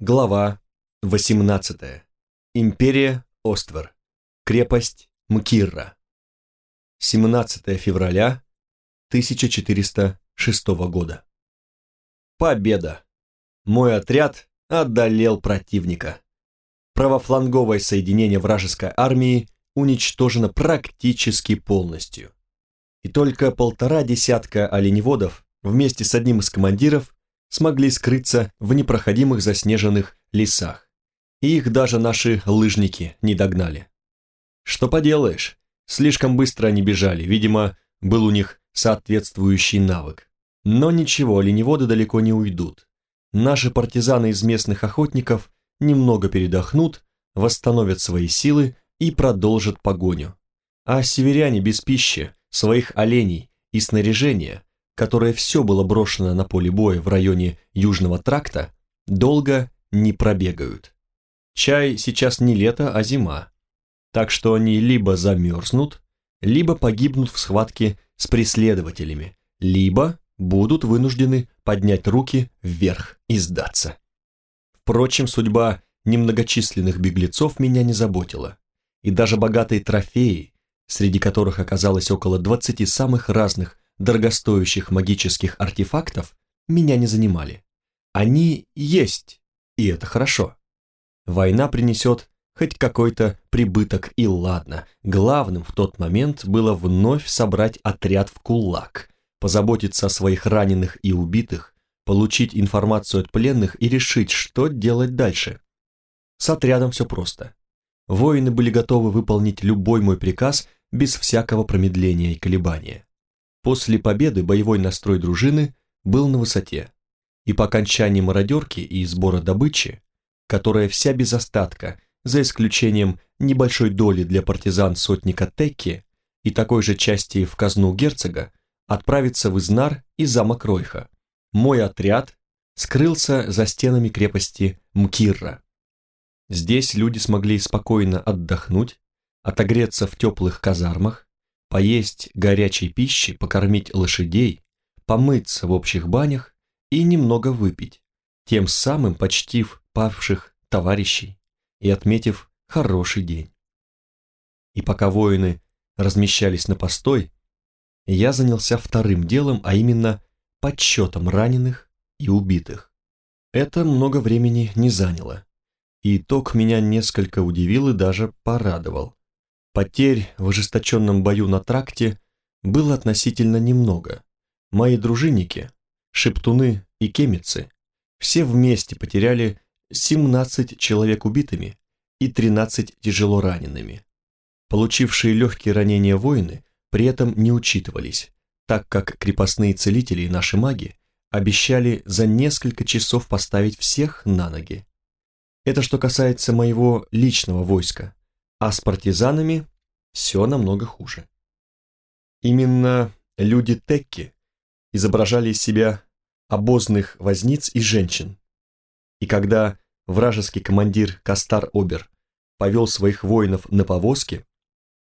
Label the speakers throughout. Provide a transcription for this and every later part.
Speaker 1: Глава 18. Империя Оствер. Крепость Мкирра. 17 февраля 1406 года. Победа! Мой отряд одолел противника. Правофланговое соединение вражеской армии уничтожено практически полностью. И только полтора десятка оленеводов вместе с одним из командиров смогли скрыться в непроходимых заснеженных лесах. И их даже наши лыжники не догнали. Что поделаешь, слишком быстро они бежали, видимо, был у них соответствующий навык. Но ничего, оленеводы далеко не уйдут. Наши партизаны из местных охотников немного передохнут, восстановят свои силы и продолжат погоню. А северяне без пищи, своих оленей и снаряжения которое все было брошено на поле боя в районе Южного тракта, долго не пробегают. Чай сейчас не лето, а зима, так что они либо замерзнут, либо погибнут в схватке с преследователями, либо будут вынуждены поднять руки вверх и сдаться. Впрочем, судьба немногочисленных беглецов меня не заботила, и даже богатые трофеи, среди которых оказалось около 20 самых разных дорогостоящих магических артефактов меня не занимали. Они есть, и это хорошо. Война принесет хоть какой-то прибыток и ладно. Главным в тот момент было вновь собрать отряд в кулак, позаботиться о своих раненых и убитых, получить информацию от пленных и решить, что делать дальше. С отрядом все просто. Воины были готовы выполнить любой мой приказ без всякого промедления и колебания. После победы боевой настрой дружины был на высоте, и по окончании мародерки и сбора добычи, которая вся без остатка, за исключением небольшой доли для партизан сотника Текки и такой же части в казну герцога, отправится в Изнар и замок Ройха. Мой отряд скрылся за стенами крепости Мкирра. Здесь люди смогли спокойно отдохнуть, отогреться в теплых казармах, поесть горячей пищи, покормить лошадей, помыться в общих банях и немного выпить, тем самым почтив павших товарищей и отметив хороший день. И пока воины размещались на постой, я занялся вторым делом, а именно подсчетом раненых и убитых. Это много времени не заняло, и итог меня несколько удивил и даже порадовал. Потерь в ожесточенном бою на тракте было относительно немного. Мои дружинники, шептуны и кемицы, все вместе потеряли 17 человек убитыми и 13 тяжело ранеными. Получившие легкие ранения воины при этом не учитывались, так как крепостные целители и наши маги обещали за несколько часов поставить всех на ноги. Это что касается моего личного войска а с партизанами все намного хуже. Именно люди Текки изображали из себя обозных возниц и женщин. И когда вражеский командир Кастар Обер повел своих воинов на повозке,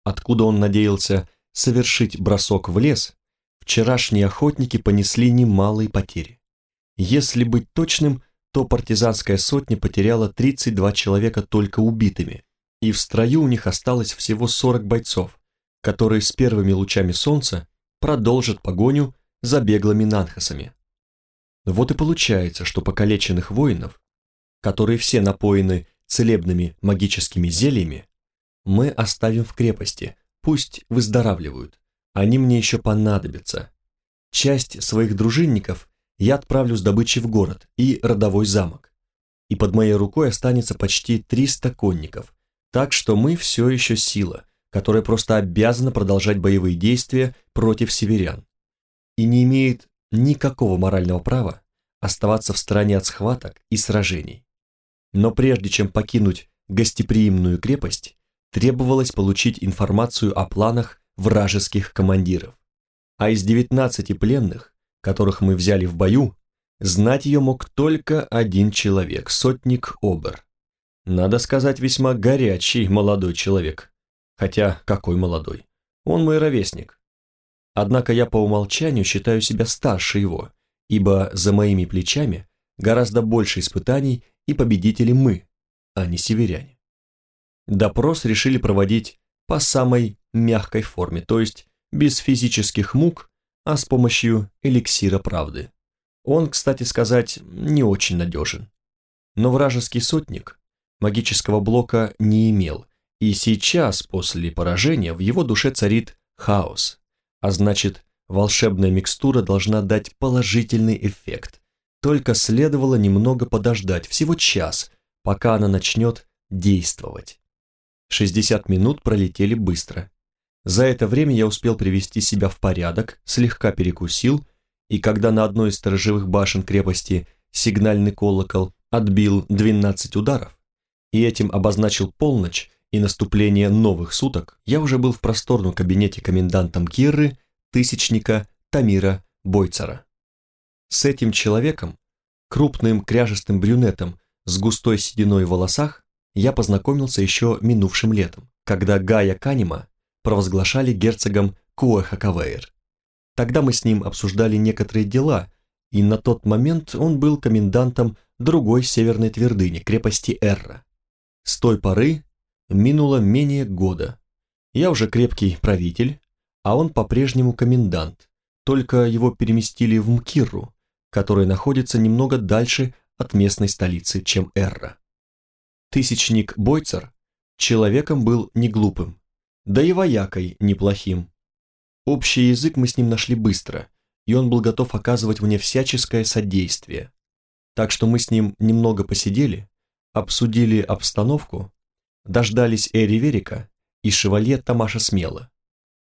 Speaker 1: откуда он надеялся совершить бросок в лес, вчерашние охотники понесли немалые потери. Если быть точным, то партизанская сотня потеряла 32 человека только убитыми, и в строю у них осталось всего 40 бойцов, которые с первыми лучами солнца продолжат погоню за беглыми нанхасами. Вот и получается, что покалеченных воинов, которые все напоены целебными магическими зельями, мы оставим в крепости, пусть выздоравливают, они мне еще понадобятся. Часть своих дружинников я отправлю с добычей в город и родовой замок, и под моей рукой останется почти 300 конников, так что мы все еще сила, которая просто обязана продолжать боевые действия против северян и не имеет никакого морального права оставаться в стороне от схваток и сражений. Но прежде чем покинуть гостеприимную крепость, требовалось получить информацию о планах вражеских командиров. А из 19 пленных, которых мы взяли в бою, знать ее мог только один человек, сотник Обер. Надо сказать, весьма горячий молодой человек. Хотя, какой молодой? Он мой ровесник. Однако я по умолчанию считаю себя старше его, ибо за моими плечами гораздо больше испытаний и победители мы, а не северяне. Допрос решили проводить по самой мягкой форме, то есть без физических мук, а с помощью эликсира правды. Он, кстати сказать, не очень надежен. Но вражеский сотник магического блока не имел, и сейчас, после поражения, в его душе царит хаос, а значит, волшебная микстура должна дать положительный эффект. Только следовало немного подождать, всего час, пока она начнет действовать. 60 минут пролетели быстро. За это время я успел привести себя в порядок, слегка перекусил, и когда на одной из сторожевых башен крепости сигнальный колокол отбил 12 ударов, и этим обозначил полночь и наступление новых суток, я уже был в просторном кабинете комендантом Кирры, тысячника Тамира Бойцера. С этим человеком, крупным кряжестым брюнетом с густой сединой в волосах, я познакомился еще минувшим летом, когда Гая Канима провозглашали герцогом Куэхакавейр. Тогда мы с ним обсуждали некоторые дела, и на тот момент он был комендантом другой северной твердыни, крепости Эрра. С той поры минуло менее года. Я уже крепкий правитель, а он по-прежнему комендант, только его переместили в Мкирру, которая находится немного дальше от местной столицы, чем Эрра. Тысячник Бойцер человеком был не глупым, да и воякой неплохим. Общий язык мы с ним нашли быстро, и он был готов оказывать мне всяческое содействие. Так что мы с ним немного посидели, обсудили обстановку, дождались Эри Верика и шевалье Тамаша Смела,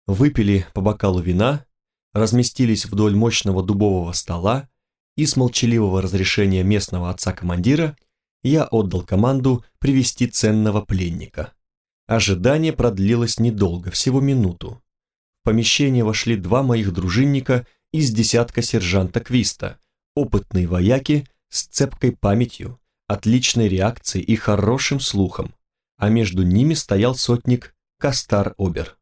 Speaker 1: выпили по бокалу вина, разместились вдоль мощного дубового стола и с молчаливого разрешения местного отца-командира я отдал команду привести ценного пленника. Ожидание продлилось недолго, всего минуту. В помещение вошли два моих дружинника из десятка сержанта Квиста, опытные вояки с цепкой памятью, отличной реакцией и хорошим слухом, а между ними стоял сотник Кастар Обер.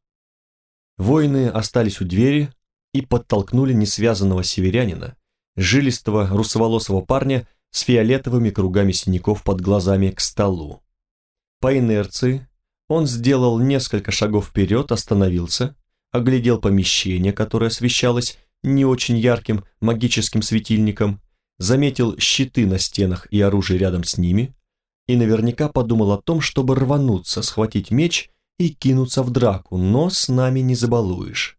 Speaker 1: Воины остались у двери и подтолкнули несвязанного северянина, жилистого русоволосого парня с фиолетовыми кругами синяков под глазами к столу. По инерции он сделал несколько шагов вперед, остановился, оглядел помещение, которое освещалось не очень ярким магическим светильником, заметил щиты на стенах и оружие рядом с ними и наверняка подумал о том, чтобы рвануться, схватить меч и кинуться в драку, но с нами не забалуешь.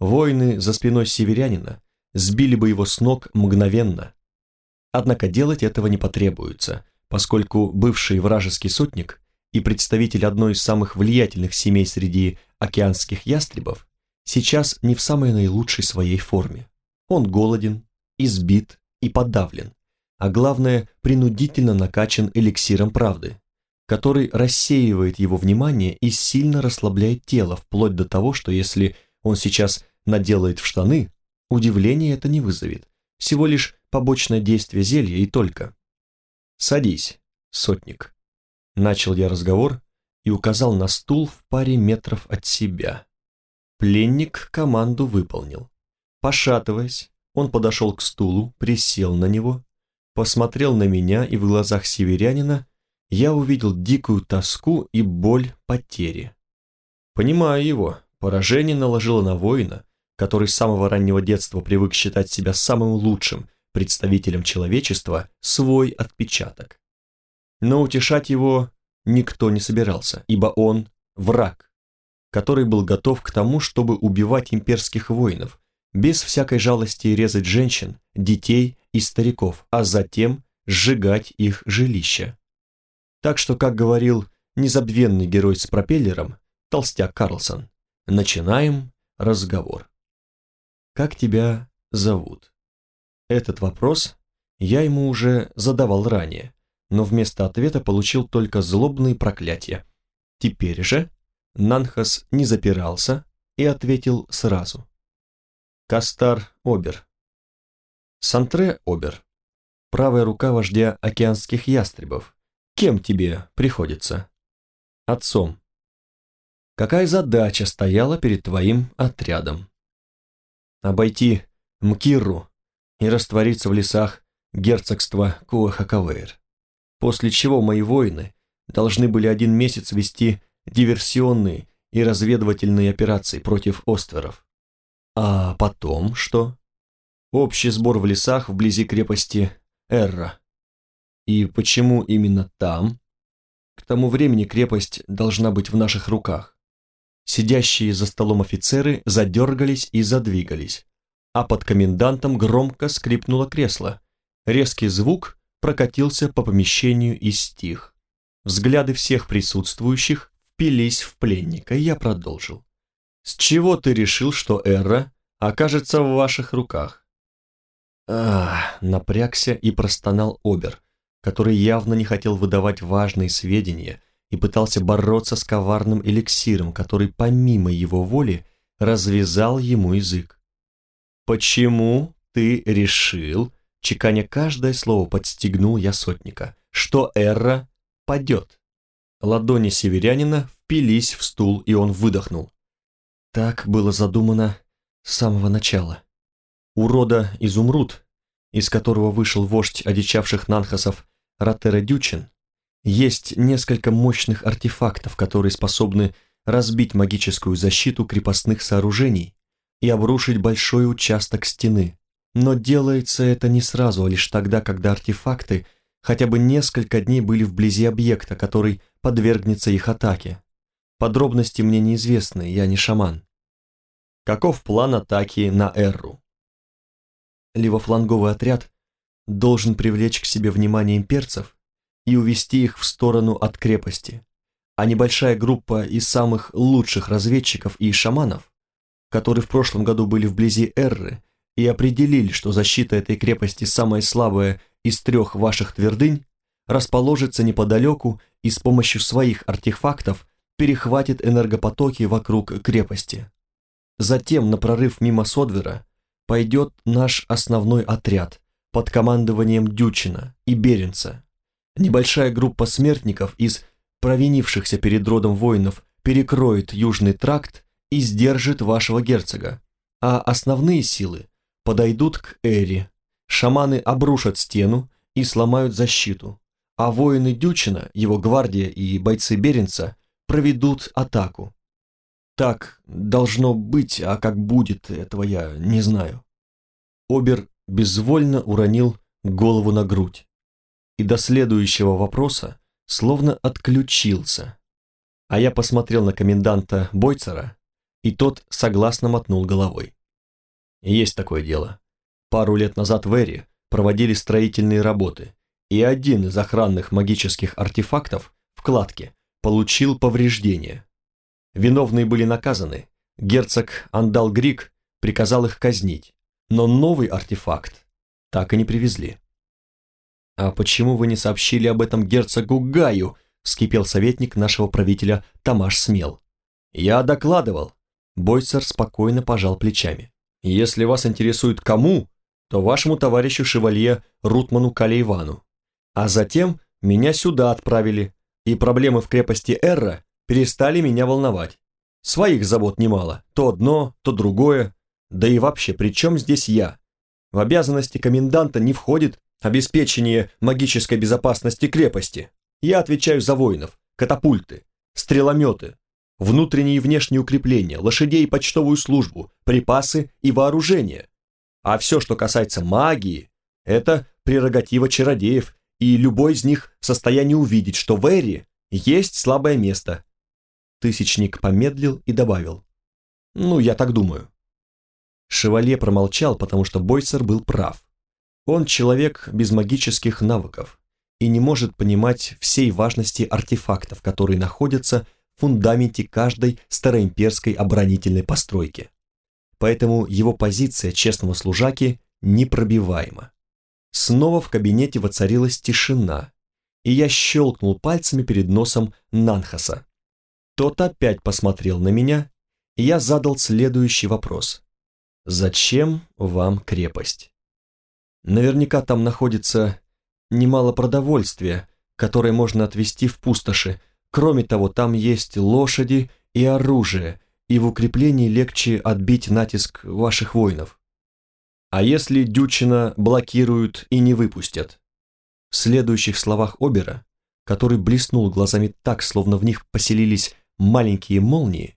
Speaker 1: Воины за спиной северянина сбили бы его с ног мгновенно. Однако делать этого не потребуется, поскольку бывший вражеский сотник и представитель одной из самых влиятельных семей среди океанских ястребов сейчас не в самой наилучшей своей форме. Он голоден, избит и подавлен, а главное, принудительно накачан эликсиром правды, который рассеивает его внимание и сильно расслабляет тело, вплоть до того, что если он сейчас наделает в штаны, удивления это не вызовет, всего лишь побочное действие зелья и только. «Садись, сотник», — начал я разговор и указал на стул в паре метров от себя. Пленник команду выполнил. Пошатываясь, он подошел к стулу, присел на него, посмотрел на меня, и в глазах северянина я увидел дикую тоску и боль потери. Понимаю его, поражение наложило на воина, который с самого раннего детства привык считать себя самым лучшим представителем человечества, свой отпечаток. Но утешать его никто не собирался, ибо он враг, который был готов к тому, чтобы убивать имперских воинов, без всякой жалости резать женщин, детей и стариков, а затем сжигать их жилища. Так что, как говорил незабвенный герой с пропеллером, толстяк Карлсон, начинаем разговор. «Как тебя зовут?» Этот вопрос я ему уже задавал ранее, но вместо ответа получил только злобные проклятия. Теперь же Нанхас не запирался и ответил сразу. Кастар Обер. Сантре Обер. Правая рука вождя океанских ястребов. Кем тебе приходится? Отцом. Какая задача стояла перед твоим отрядом? Обойти Мкирру и раствориться в лесах герцогства Куахакавейр, после чего мои воины должны были один месяц вести диверсионные и разведывательные операции против остверов. А потом что? Общий сбор в лесах вблизи крепости Эрра. И почему именно там? К тому времени крепость должна быть в наших руках. Сидящие за столом офицеры задергались и задвигались, а под комендантом громко скрипнуло кресло. Резкий звук прокатился по помещению и стих. Взгляды всех присутствующих впились в пленника, и я продолжил. «С чего ты решил, что Эра окажется в ваших руках?» Ах, напрягся и простонал Обер, который явно не хотел выдавать важные сведения и пытался бороться с коварным эликсиром, который помимо его воли развязал ему язык. «Почему ты решил, чеканя каждое слово подстегнул я сотника, что Эра падет?» Ладони северянина впились в стул, и он выдохнул. Так было задумано с самого начала. У рода Изумруд, из которого вышел вождь одичавших нанхасов Ратера Дючин, есть несколько мощных артефактов, которые способны разбить магическую защиту крепостных сооружений и обрушить большой участок стены. Но делается это не сразу, а лишь тогда, когда артефакты хотя бы несколько дней были вблизи объекта, который подвергнется их атаке. Подробности мне неизвестны, я не шаман. Каков план атаки на Эрру? Левофланговый отряд должен привлечь к себе внимание имперцев и увести их в сторону от крепости, а небольшая группа из самых лучших разведчиков и шаманов, которые в прошлом году были вблизи Эрры и определили, что защита этой крепости самая слабая из трех ваших твердынь, расположится неподалеку и с помощью своих артефактов перехватит энергопотоки вокруг крепости. Затем на прорыв мимо Содвера пойдет наш основной отряд под командованием Дючина и Беренца. Небольшая группа смертников из провинившихся перед родом воинов перекроет южный тракт и сдержит вашего герцога, а основные силы подойдут к Эри. Шаманы обрушат стену и сломают защиту, а воины Дючина, его гвардия и бойцы Беренца проведут атаку. Так должно быть, а как будет, этого я не знаю. Обер безвольно уронил голову на грудь и до следующего вопроса словно отключился. А я посмотрел на коменданта Бойцера, и тот согласно мотнул головой. Есть такое дело. Пару лет назад в Эри проводили строительные работы, и один из охранных магических артефактов, вкладки, получил повреждения. Виновные были наказаны, герцог Андал Грик приказал их казнить, но новый артефакт так и не привезли. «А почему вы не сообщили об этом герцогу Гаю?» – вскипел советник нашего правителя Тамаш Смел. «Я докладывал». Бойцер спокойно пожал плечами. «Если вас интересует кому, то вашему товарищу шевалье Рутману Калейвану. А затем меня сюда отправили, и проблемы в крепости Эрра перестали меня волновать. Своих забот немало, то одно, то другое. Да и вообще, при чем здесь я? В обязанности коменданта не входит обеспечение магической безопасности крепости. Я отвечаю за воинов, катапульты, стрелометы, внутренние и внешние укрепления, лошадей и почтовую службу, припасы и вооружение. А все, что касается магии, это прерогатива чародеев и любой из них в состоянии увидеть, что в Эри есть слабое место. Тысячник помедлил и добавил. Ну, я так думаю. Шевалье промолчал, потому что Бойцер был прав. Он человек без магических навыков и не может понимать всей важности артефактов, которые находятся в фундаменте каждой староимперской оборонительной постройки. Поэтому его позиция честного служаки непробиваема. Снова в кабинете воцарилась тишина, и я щелкнул пальцами перед носом Нанхаса. Тот опять посмотрел на меня, и я задал следующий вопрос. «Зачем вам крепость?» Наверняка там находится немало продовольствия, которое можно отвезти в пустоши. Кроме того, там есть лошади и оружие, и в укреплении легче отбить натиск ваших воинов. А если Дючина блокируют и не выпустят? В следующих словах Обера, который блеснул глазами так, словно в них поселились маленькие молнии,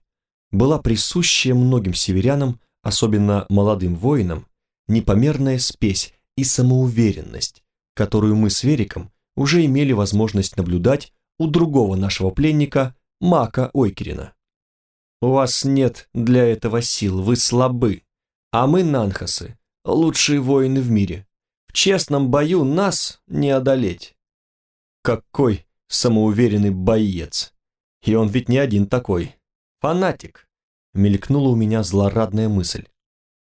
Speaker 1: была присущая многим северянам, особенно молодым воинам, непомерная спесь и самоуверенность, которую мы с Вериком уже имели возможность наблюдать у другого нашего пленника, Мака Ойкерина. «У вас нет для этого сил, вы слабы, а мы, Нанхасы, лучшие воины в мире. В честном бою нас не одолеть». Какой самоуверенный боец! И он ведь не один такой. Фанатик. Мелькнула у меня злорадная мысль.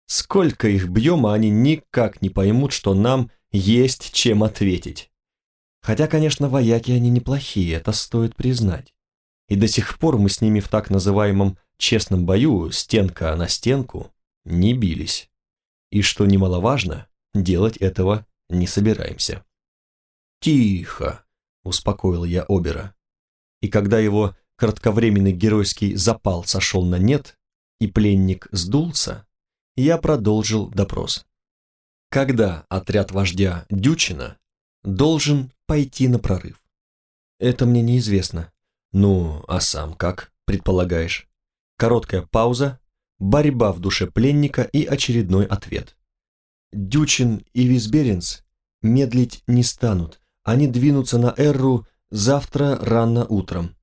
Speaker 1: Сколько их бьем, а они никак не поймут, что нам есть чем ответить. Хотя, конечно, вояки они неплохие, это стоит признать. И до сих пор мы с ними в так называемом честном бою, стенка на стенку, не бились. И что немаловажно, делать этого не собираемся. «Тихо!» – успокоил я Обера. И когда его кратковременный геройский запал сошел на нет, и пленник сдулся, я продолжил допрос. Когда отряд вождя Дючина должен пойти на прорыв? Это мне неизвестно. Ну, а сам как, предполагаешь? Короткая пауза, борьба в душе пленника и очередной ответ. Дючин и Висберенс медлить не станут, они двинутся на Эрру завтра рано утром.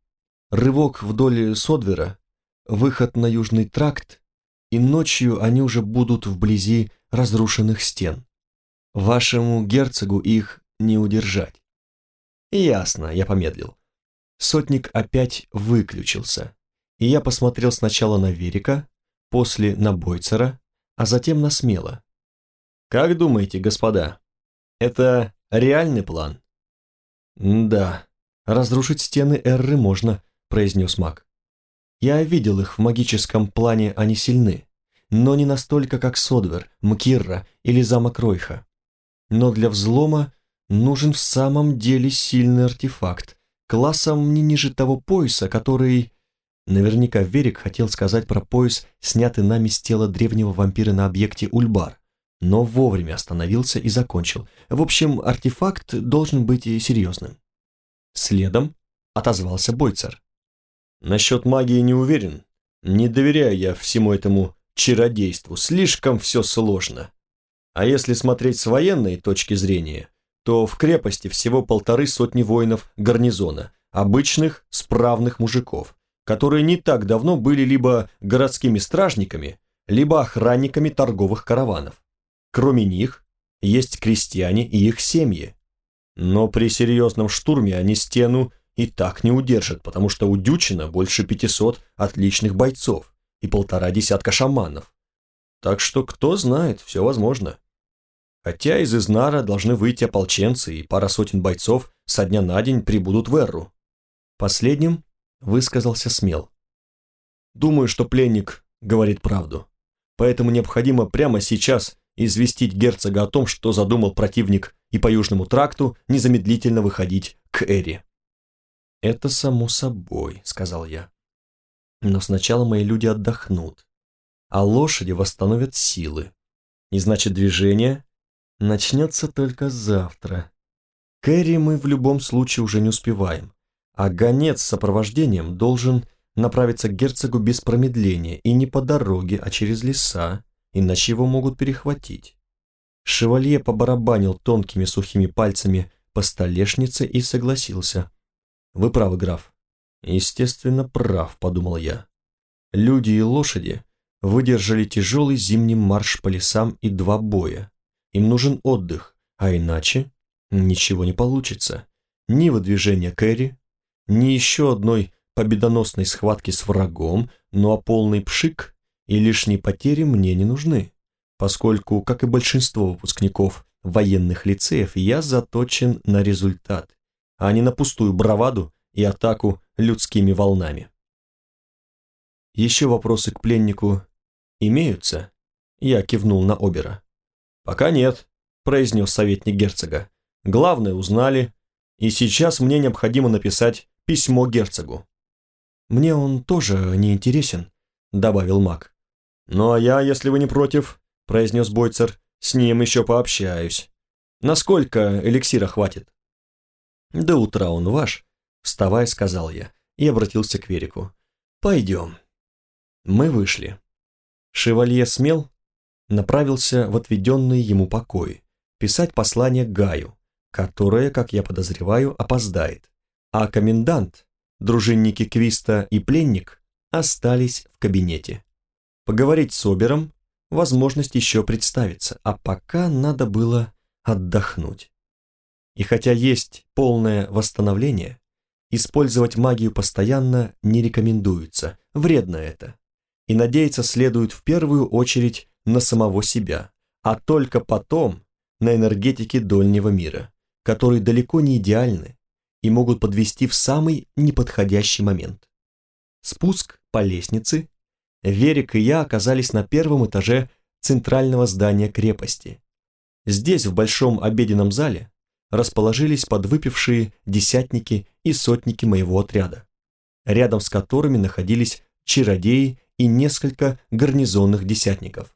Speaker 1: Рывок вдоль Содвера, выход на Южный тракт, и ночью они уже будут вблизи разрушенных стен. Вашему герцогу их не удержать. Ясно, я помедлил. Сотник опять выключился, и я посмотрел сначала на Верика, после на Бойцера, а затем на Смело. Как думаете, господа, это реальный план? Да, разрушить стены Эрры можно, произнес маг. Я видел их в магическом плане, они сильны, но не настолько, как Содвер, Мкирра или замок Ройха. Но для взлома нужен в самом деле сильный артефакт, классом не ниже того пояса, который... Наверняка Верик хотел сказать про пояс, снятый нами с тела древнего вампира на объекте Ульбар, но вовремя остановился и закончил. В общем, артефакт должен быть серьезным. Следом отозвался Бойцер. Насчет магии не уверен. Не доверяю я всему этому чародейству. Слишком все сложно. А если смотреть с военной точки зрения, то в крепости всего полторы сотни воинов гарнизона, обычных, справных мужиков, которые не так давно были либо городскими стражниками, либо охранниками торговых караванов. Кроме них, есть крестьяне и их семьи. Но при серьезном штурме они стену и так не удержат, потому что у Дючина больше 500 отличных бойцов и полтора десятка шаманов. Так что, кто знает, все возможно. Хотя из Изнара должны выйти ополченцы, и пара сотен бойцов со дня на день прибудут в Эрру. Последним высказался смел. Думаю, что пленник говорит правду. Поэтому необходимо прямо сейчас известить герцога о том, что задумал противник, и по Южному тракту незамедлительно выходить к Эре. «Это само собой», — сказал я. «Но сначала мои люди отдохнут, а лошади восстановят силы. И значит, движение начнется только завтра. Кэрри мы в любом случае уже не успеваем, а гонец с сопровождением должен направиться к герцогу без промедления и не по дороге, а через леса, иначе его могут перехватить». Шевалье побарабанил тонкими сухими пальцами по столешнице и согласился. Вы правы, граф. Естественно, прав, подумал я. Люди и лошади выдержали тяжелый зимний марш по лесам и два боя. Им нужен отдых, а иначе ничего не получится. Ни выдвижения Кэрри, ни еще одной победоносной схватки с врагом, но а полный пшик и лишние потери мне не нужны, поскольку, как и большинство выпускников военных лицеев, я заточен на результат а не на пустую браваду и атаку людскими волнами. Еще вопросы к пленнику имеются? Я кивнул на Обера. Пока нет, произнес советник герцога. Главное узнали, и сейчас мне необходимо написать письмо герцогу. Мне он тоже не интересен, добавил маг. Ну а я, если вы не против, произнес Бойцер, С ним еще пообщаюсь. Насколько эликсира хватит? До утра он ваш, вставая, сказал я, и обратился к Верику. Пойдем. Мы вышли. Шевалье смел направился в отведенные ему покои, писать послание Гаю, которое, как я подозреваю, опоздает, а комендант, дружинники Квиста и пленник остались в кабинете. Поговорить с Обером возможность еще представится, а пока надо было отдохнуть. И хотя есть полное восстановление, использовать магию постоянно не рекомендуется, вредно это. И надеяться следует в первую очередь на самого себя, а только потом на энергетики дольнего мира, которые далеко не идеальны и могут подвести в самый неподходящий момент. Спуск по лестнице, Верик и я оказались на первом этаже центрального здания крепости. Здесь, в большом обеденном зале, расположились подвыпившие десятники и сотники моего отряда, рядом с которыми находились чародеи и несколько гарнизонных десятников.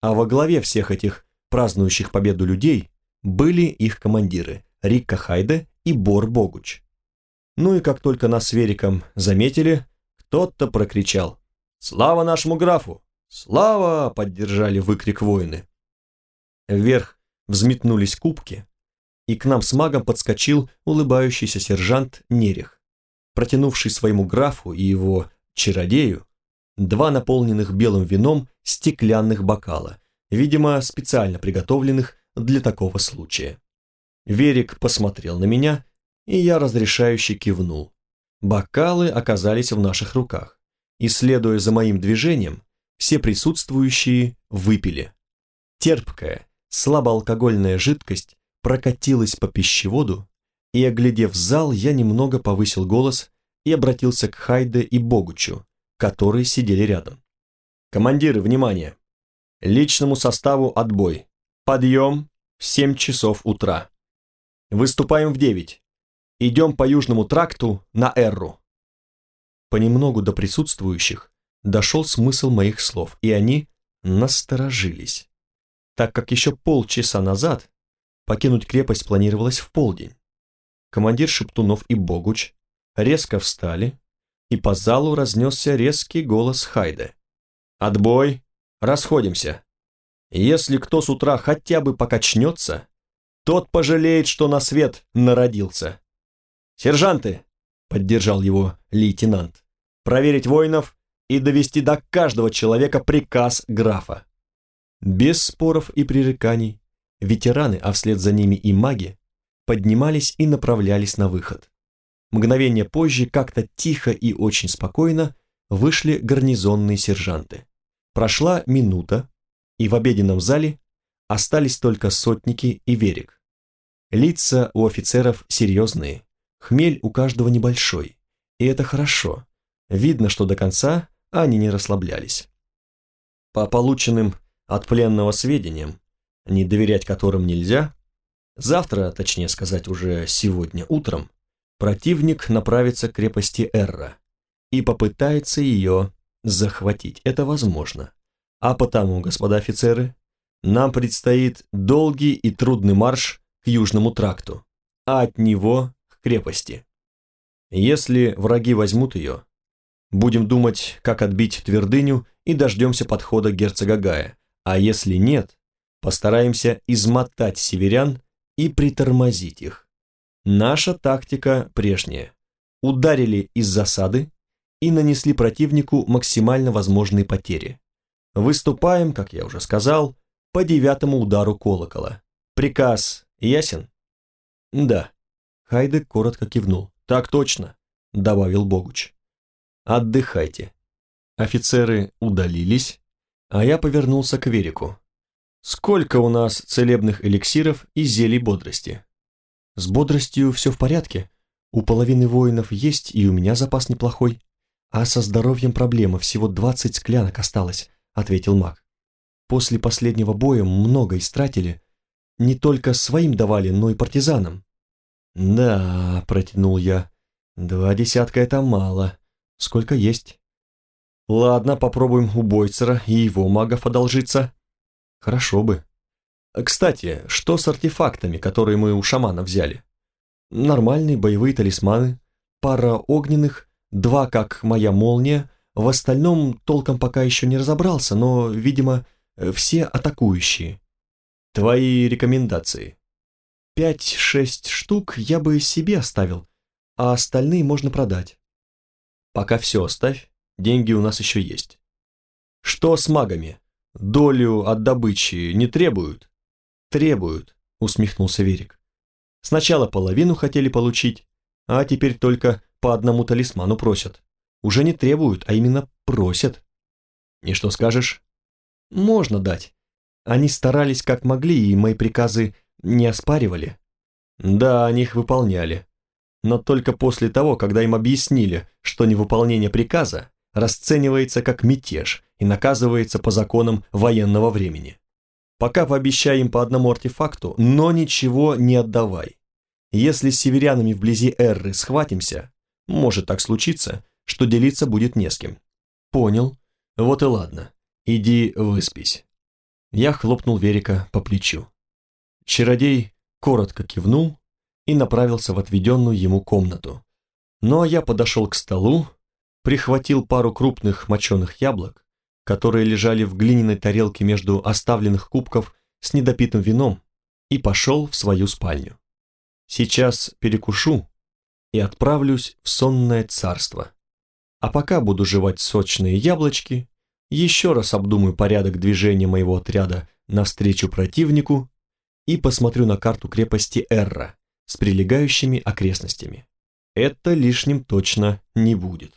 Speaker 1: А во главе всех этих празднующих победу людей были их командиры Рикка Хайде и Бор Богуч. Ну и как только нас с Вериком заметили, кто-то прокричал «Слава нашему графу! Слава!» — поддержали выкрик воины. Вверх взметнулись кубки, и к нам с магом подскочил улыбающийся сержант Нерех, протянувший своему графу и его чародею два наполненных белым вином стеклянных бокала, видимо, специально приготовленных для такого случая. Верик посмотрел на меня, и я разрешающе кивнул. Бокалы оказались в наших руках, и, следуя за моим движением, все присутствующие выпили. Терпкая, слабоалкогольная жидкость прокатилась по пищеводу, и, оглядев зал, я немного повысил голос и обратился к Хайде и Богучу, которые сидели рядом. «Командиры, внимание! Личному составу отбой. Подъем в 7 часов утра. Выступаем в 9. Идем по Южному тракту на Эрру». Понемногу до присутствующих дошел смысл моих слов, и они насторожились, так как еще полчаса назад покинуть крепость планировалось в полдень. Командир Шептунов и Богуч резко встали, и по залу разнесся резкий голос Хайда. «Отбой! Расходимся! Если кто с утра хотя бы покачнется, тот пожалеет, что на свет народился!» «Сержанты!» — поддержал его лейтенант. «Проверить воинов и довести до каждого человека приказ графа». Без споров и пререканий, ветераны, а вслед за ними и маги, поднимались и направлялись на выход. Мгновение позже, как-то тихо и очень спокойно, вышли гарнизонные сержанты. Прошла минута, и в обеденном зале остались только сотники и верик. Лица у офицеров серьезные, хмель у каждого небольшой, и это хорошо. Видно, что до конца они не расслаблялись. По полученным от пленного сведениям, не доверять которым нельзя, завтра, точнее сказать уже сегодня утром, противник направится к крепости Эрра и попытается ее захватить. Это возможно. А потому, господа офицеры, нам предстоит долгий и трудный марш к Южному тракту, а от него к крепости. Если враги возьмут ее, будем думать, как отбить твердыню и дождемся подхода герцога Гая, а если нет, постараемся измотать северян и притормозить их. Наша тактика прежняя. Ударили из засады и нанесли противнику максимально возможные потери. Выступаем, как я уже сказал, по девятому удару колокола. Приказ ясен? Да. Хайдек коротко кивнул. Так точно, добавил Богуч. Отдыхайте. Офицеры удалились, а я повернулся к Верику. Сколько у нас целебных эликсиров и зелий бодрости? С бодростью все в порядке. У половины воинов есть, и у меня запас неплохой. А со здоровьем проблема, всего 20 склянок осталось, ответил маг. После последнего боя много истратили. Не только своим давали, но и партизанам. Да, протянул я. Два десятка это мало. Сколько есть? Ладно, попробуем у Бойцера и его магов одолжиться. Хорошо бы. Кстати, что с артефактами, которые мы у шамана взяли? Нормальные боевые талисманы, пара огненных, два, как моя молния, в остальном толком пока еще не разобрался, но, видимо, все атакующие. Твои рекомендации. Пять-шесть штук я бы себе оставил, а остальные можно продать. Пока все оставь, деньги у нас еще есть. Что с магами? Долю от добычи не требуют? Требуют, усмехнулся Верик. Сначала половину хотели получить, а теперь только по одному талисману просят. Уже не требуют, а именно просят. И что скажешь? Можно дать. Они старались как могли, и мои приказы не оспаривали. Да, они их выполняли. Но только после того, когда им объяснили, что невыполнение приказа расценивается как мятеж и наказывается по законам военного времени. Пока пообещай им по одному артефакту, но ничего не отдавай. Если с северянами вблизи Эрры схватимся, может так случиться, что делиться будет не с кем. Понял. Вот и ладно. Иди выспись. Я хлопнул Верика по плечу. Чародей коротко кивнул и направился в отведенную ему комнату. Ну а я подошел к столу, прихватил пару крупных моченых яблок, которые лежали в глиняной тарелке между оставленных кубков с недопитым вином, и пошел в свою спальню. Сейчас перекушу и отправлюсь в сонное царство. А пока буду жевать сочные яблочки, еще раз обдумаю порядок движения моего отряда навстречу противнику и посмотрю на карту крепости Эрра с прилегающими окрестностями. Это лишним точно не будет.